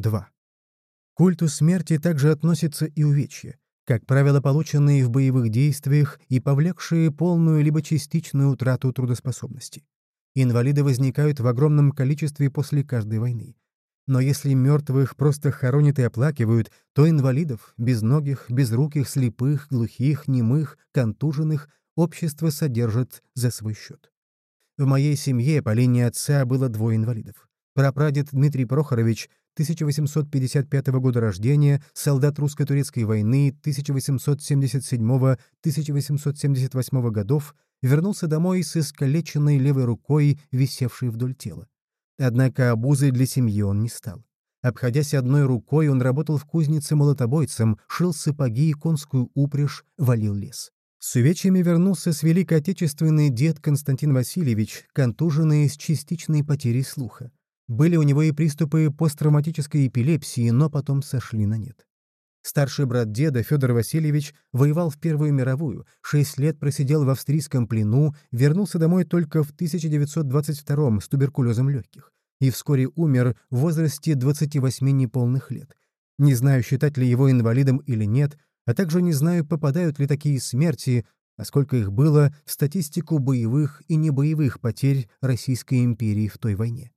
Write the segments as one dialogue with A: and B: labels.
A: 2. К культу смерти также относятся и увечья, как правило, полученные в боевых действиях и повлекшие полную либо частичную утрату трудоспособности. Инвалиды возникают в огромном количестве после каждой войны. Но если мертвых просто хоронят и оплакивают, то инвалидов, безногих, безруких, слепых, глухих, немых, контуженных общество содержит за свой счет. В моей семье по линии отца было двое инвалидов. Прапрадед Дмитрий Прохорович, 1855 года рождения, солдат русско-турецкой войны 1877-1878 годов, вернулся домой с искалеченной левой рукой, висевшей вдоль тела. Однако обузой для семьи он не стал. Обходясь одной рукой, он работал в кузнице молотобойцем, шил сапоги и конскую упряжь, валил лес. С увечьями вернулся с Великой Отечественный дед Константин Васильевич, контуженный с частичной потерей слуха. Были у него и приступы посттравматической эпилепсии, но потом сошли на нет. Старший брат деда, Федор Васильевич, воевал в Первую мировую, шесть лет просидел в австрийском плену, вернулся домой только в 1922 с туберкулезом легких и вскоре умер в возрасте 28 неполных лет. Не знаю, считать ли его инвалидом или нет, а также не знаю, попадают ли такие смерти, а сколько их было, в статистику боевых и небоевых потерь Российской империи в той войне.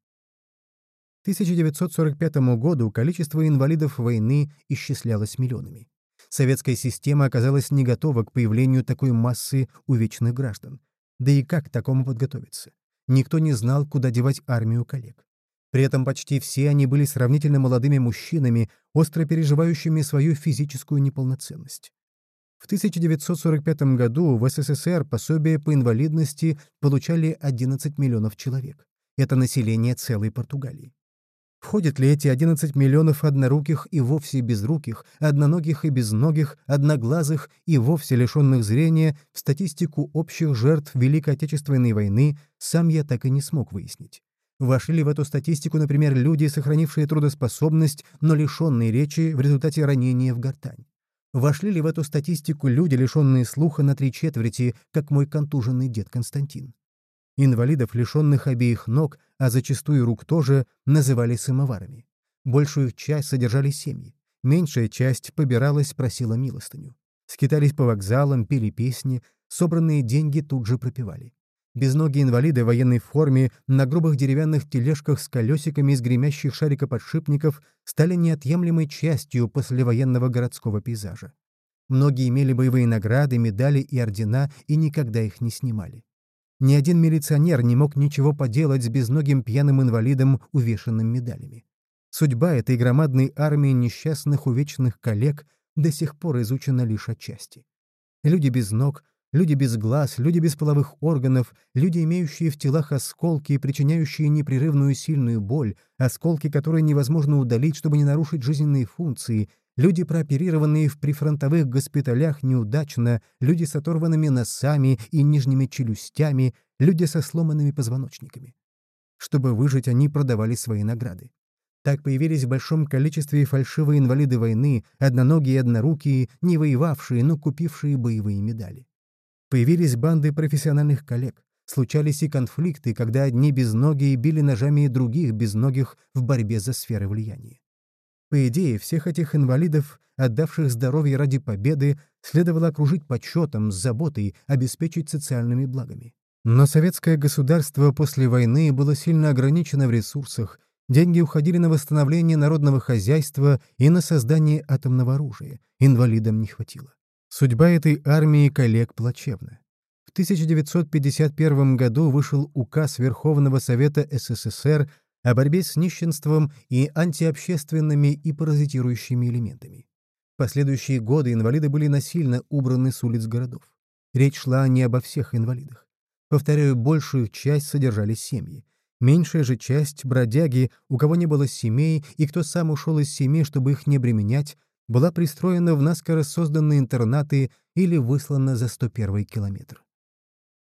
A: 1945 году количество инвалидов войны исчислялось миллионами. Советская система оказалась не готова к появлению такой массы увечных граждан. Да и как к такому подготовиться? Никто не знал, куда девать армию коллег. При этом почти все они были сравнительно молодыми мужчинами, остро переживающими свою физическую неполноценность. В 1945 году в СССР пособие по инвалидности получали 11 миллионов человек. Это население целой Португалии. Входят ли эти 11 миллионов одноруких и вовсе безруких, одноногих и безногих, одноглазых и вовсе лишенных зрения в статистику общих жертв Великой Отечественной войны, сам я так и не смог выяснить. Вошли ли в эту статистику, например, люди, сохранившие трудоспособность, но лишенные речи в результате ранения в гортань? Вошли ли в эту статистику люди, лишенные слуха на три четверти, как мой контуженный дед Константин? Инвалидов, лишенных обеих ног, а зачастую рук тоже, называли самоварами. Большую их часть содержали семьи. Меньшая часть побиралась, просила милостыню. Скитались по вокзалам, пели песни, собранные деньги тут же пропивали. Безногие инвалиды в военной форме на грубых деревянных тележках с колесиками из гремящих шарикоподшипников стали неотъемлемой частью послевоенного городского пейзажа. Многие имели боевые награды, медали и ордена и никогда их не снимали. Ни один милиционер не мог ничего поделать с безногим пьяным инвалидом, увешанным медалями. Судьба этой громадной армии несчастных увечных коллег до сих пор изучена лишь отчасти. Люди без ног, люди без глаз, люди без половых органов, люди, имеющие в телах осколки и причиняющие непрерывную сильную боль, осколки, которые невозможно удалить, чтобы не нарушить жизненные функции — люди, прооперированные в прифронтовых госпиталях неудачно, люди с оторванными носами и нижними челюстями, люди со сломанными позвоночниками. Чтобы выжить, они продавали свои награды. Так появились в большом количестве фальшивые инвалиды войны, одноногие и однорукие, не воевавшие, но купившие боевые медали. Появились банды профессиональных коллег. Случались и конфликты, когда одни безногие били ножами других безногих в борьбе за сферы влияния. По идее, всех этих инвалидов, отдавших здоровье ради победы, следовало окружить почетом, с заботой, обеспечить социальными благами. Но советское государство после войны было сильно ограничено в ресурсах, деньги уходили на восстановление народного хозяйства и на создание атомного оружия, инвалидам не хватило. Судьба этой армии коллег плачевна. В 1951 году вышел указ Верховного Совета СССР о борьбе с нищенством и антиобщественными и паразитирующими элементами. В последующие годы инвалиды были насильно убраны с улиц городов. Речь шла не обо всех инвалидах. Повторяю, большую часть содержали семьи. Меньшая же часть — бродяги, у кого не было семей и кто сам ушел из семьи, чтобы их не обременять, была пристроена в наскоро созданные интернаты или выслана за 101 километр.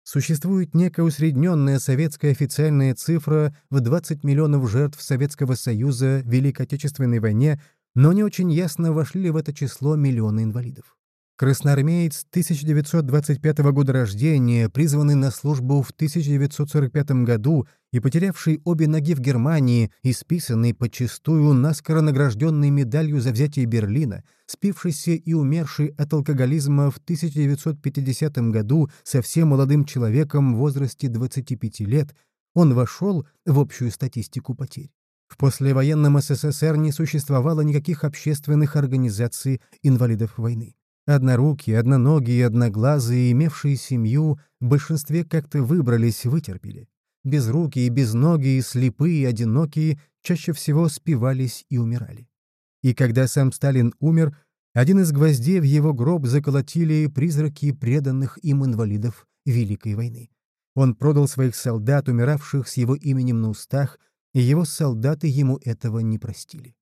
A: Существует некая усредненная советская официальная цифра в 20 миллионов жертв Советского Союза в Великой Отечественной войне, но не очень ясно, вошли ли в это число миллионы инвалидов. Красноармеец 1925 года рождения, призванный на службу в 1945 году и потерявший обе ноги в Германии, исписанный подчистую, наскоро награжденный медалью за взятие Берлина, спившийся и умерший от алкоголизма в 1950 году совсем молодым человеком в возрасте 25 лет, он вошел в общую статистику потерь. В послевоенном СССР не существовало никаких общественных организаций инвалидов войны. Однорукие, одноногие, одноглазые, имевшие семью, в большинстве как-то выбрались, вытерпели. Безрукие, безногие, слепые, одинокие чаще всего спивались и умирали. И когда сам Сталин умер, один из гвоздей в его гроб заколотили призраки преданных им инвалидов Великой войны. Он продал своих солдат, умиравших с его именем на устах, и его солдаты ему этого не простили.